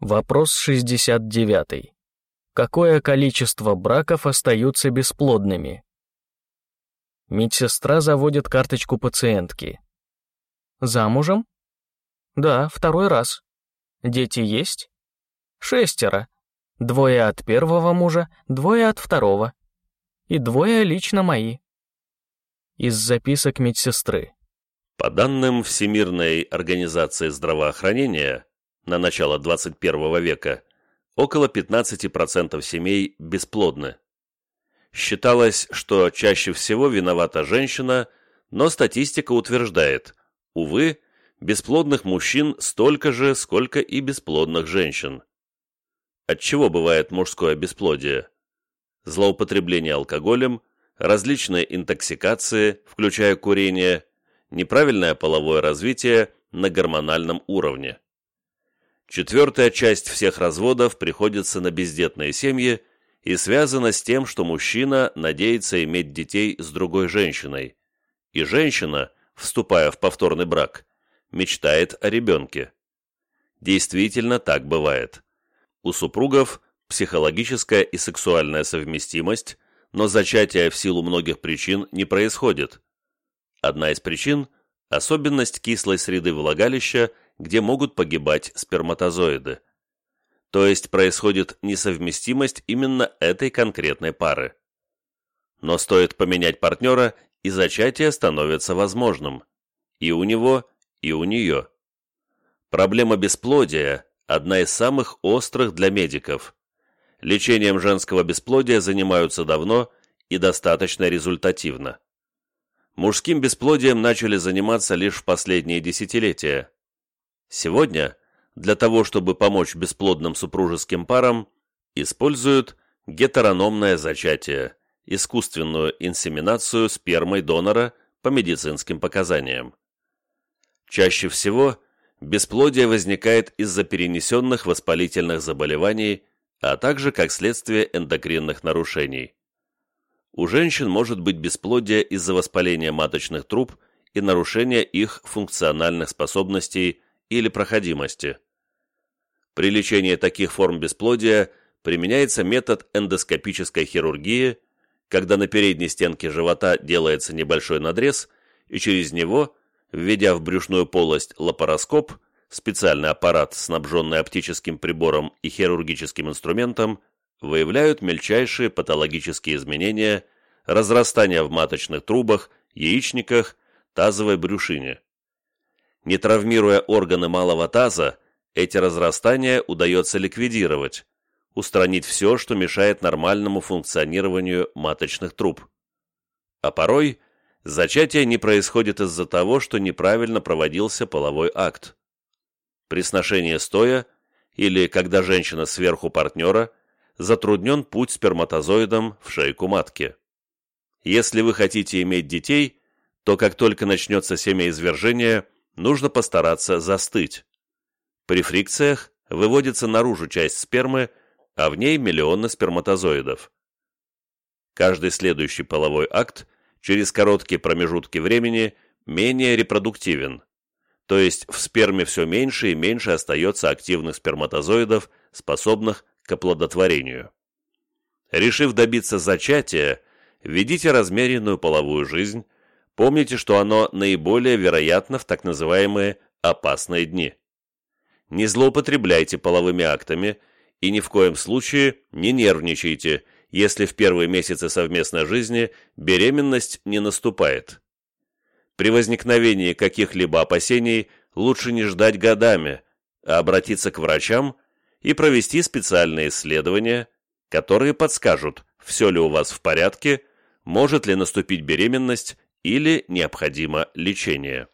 Вопрос 69. Какое количество браков остаются бесплодными? Медсестра заводит карточку пациентки. Замужем? Да, второй раз. Дети есть? Шестеро. Двое от первого мужа, двое от второго. И двое лично мои. Из записок медсестры. По данным Всемирной организации здравоохранения, на начало 21 века около 15% семей бесплодны. Считалось, что чаще всего виновата женщина, но статистика утверждает, увы, бесплодных мужчин столько же, сколько и бесплодных женщин. От чего бывает мужское бесплодие? Злоупотребление алкоголем, различные интоксикации, включая курение, неправильное половое развитие на гормональном уровне. Четвертая часть всех разводов приходится на бездетные семьи и связана с тем, что мужчина надеется иметь детей с другой женщиной, и женщина, вступая в повторный брак, мечтает о ребенке. Действительно так бывает. У супругов психологическая и сексуальная совместимость, но зачатие в силу многих причин не происходит. Одна из причин – особенность кислой среды влагалища – где могут погибать сперматозоиды. То есть происходит несовместимость именно этой конкретной пары. Но стоит поменять партнера, и зачатие становится возможным. И у него, и у нее. Проблема бесплодия – одна из самых острых для медиков. Лечением женского бесплодия занимаются давно и достаточно результативно. Мужским бесплодием начали заниматься лишь в последние десятилетия. Сегодня для того, чтобы помочь бесплодным супружеским парам, используют гетерономное зачатие, искусственную инсеминацию спермой донора по медицинским показаниям. Чаще всего бесплодие возникает из-за перенесенных воспалительных заболеваний, а также как следствие эндокринных нарушений. У женщин может быть бесплодие из-за воспаления маточных труб и нарушения их функциональных способностей или проходимости. При лечении таких форм бесплодия применяется метод эндоскопической хирургии, когда на передней стенке живота делается небольшой надрез, и через него, введя в брюшную полость лапароскоп, специальный аппарат, снабженный оптическим прибором и хирургическим инструментом, выявляют мельчайшие патологические изменения, разрастания в маточных трубах, яичниках, тазовой брюшине. Не травмируя органы малого таза, эти разрастания удается ликвидировать, устранить все, что мешает нормальному функционированию маточных труб. А порой зачатие не происходит из-за того, что неправильно проводился половой акт. При сношении стоя или когда женщина сверху партнера затруднен путь сперматозоидом в шейку матки. Если вы хотите иметь детей, то как только начнется семяизвержение – нужно постараться застыть. При фрикциях выводится наружу часть спермы, а в ней миллионы сперматозоидов. Каждый следующий половой акт через короткие промежутки времени менее репродуктивен, то есть в сперме все меньше и меньше остается активных сперматозоидов, способных к оплодотворению. Решив добиться зачатия, ведите размеренную половую жизнь, Помните, что оно наиболее вероятно в так называемые «опасные дни». Не злоупотребляйте половыми актами и ни в коем случае не нервничайте, если в первые месяцы совместной жизни беременность не наступает. При возникновении каких-либо опасений лучше не ждать годами, а обратиться к врачам и провести специальные исследования, которые подскажут, все ли у вас в порядке, может ли наступить беременность или необходимо лечение.